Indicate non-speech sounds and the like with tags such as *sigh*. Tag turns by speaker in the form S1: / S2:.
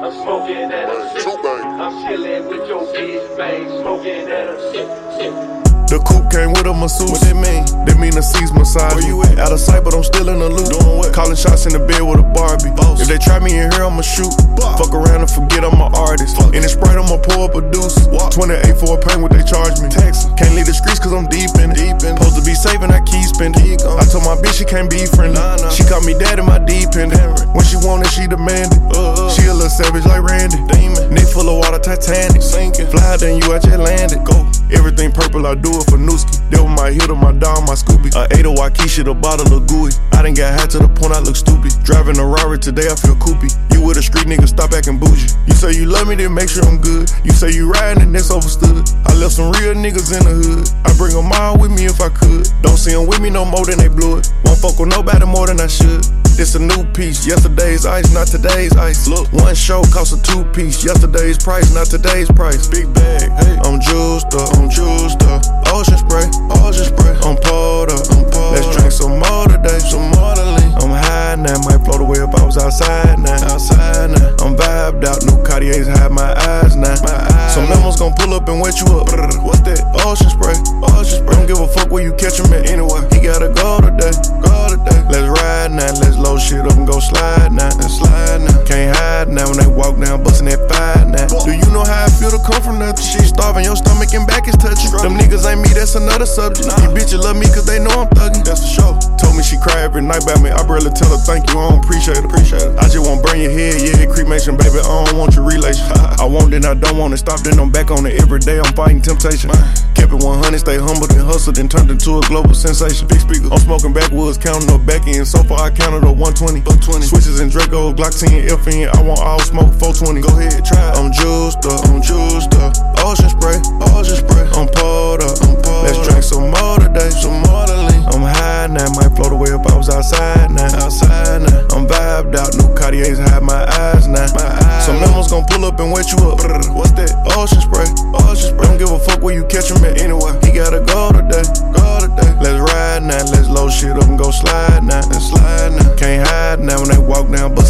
S1: I'm smoking at a
S2: True.
S1: I'm chilling with your bitch, man. Smoking at a
S3: The coupe came with a masseuse. What that mean? That mean the seats massage. Where you at? Out of sight, but I'm still in the loop. Doing what? Calling shots in the bed with a Barbie. Boss. If they try me in here, I'ma shoot. Boss. Fuck around and forget I'm an artist. Fuck. In the Sprite, I'ma pour up a deuce. What? 28 for a pain, what they charge me. Texas. Can't leave the streets cause I'm deep in it. Deep in Supposed to be saving, I keep spending. I told my bitch she can't be friendly. Nah, nah. She called me dad in my deep end. When she wanted, she demanded. Uh, uh. She a little savage like Randy. Demon. Neck full of water, Titanic. Sinking. Fly than you, I just landed. Go. Everything purple, I do it for Nooski. That was my hitter, my dog, my Scooby. I ate a oh Waikisha, the bottle of gooey. I done got high to the point I look stupid. Driving a Rari today, I feel coopy. You with a street nigga, stop acting bougie. You say you love me, then make sure I'm good. You say you riding, and that's overstood. I left some real niggas in the hood. I bring them all with me if I could. Don't see them with me no more than they blew it. Won't fuck with nobody more than I should. This a new piece, yesterday's ice, not today's ice. Look, one show cost a two piece, yesterday's price, not today's price. Big bag, hey. I'm juiced up, I'm juiced up. Ocean spray, ocean spray. I'm pulled up, I'm pulled Let's drink some more today, some more to lean. I'm high now, might float away if I was outside now. Outside now. I'm vibed out, new Cartiers hide my eyes now. My eyes. Some memos gon' pull up and wet you up. What's that? Ocean spray, ocean spray. Don't give a fuck where you catch him at anyway. He gotta go today, go today. Let's ride now, slide now, slide now. Can't hide now when they walk down, bustin' that five that's another subject. These bitches love me cause they know I'm thuggin', that's for sure. Told me she cry every night about me, I barely tell her thank you, I don't appreciate it. Appreciate it. I just want burn your head, yeah, cremation, baby, I don't want your relation. *laughs* I want it, I don't want it, stop, then I'm back on it every day, I'm fighting temptation. Kept it 100, stay humble, then hustled, then turned into a global sensation. Big speaker, I'm smoking backwoods, counting up back end. So far, I counted up 120. 120. Switches and Draco, Glock 10, FN. I want all smoke 420. Go ahead, try. it. I'm juiced up, I'm juiced up. Outside now. Outside now. I'm vibed out, new Cartiers hide my eyes now. My eyes. Some memos gon' pull up and wet you up. What's that? Ocean spray, ocean spray. Don't give a fuck where you catch him at anyway. He gotta go today, go today. Let's ride now, let's load shit up and go slide now, and slide now. Can't hide now when they walk down, now.